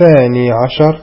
الثاني عشر.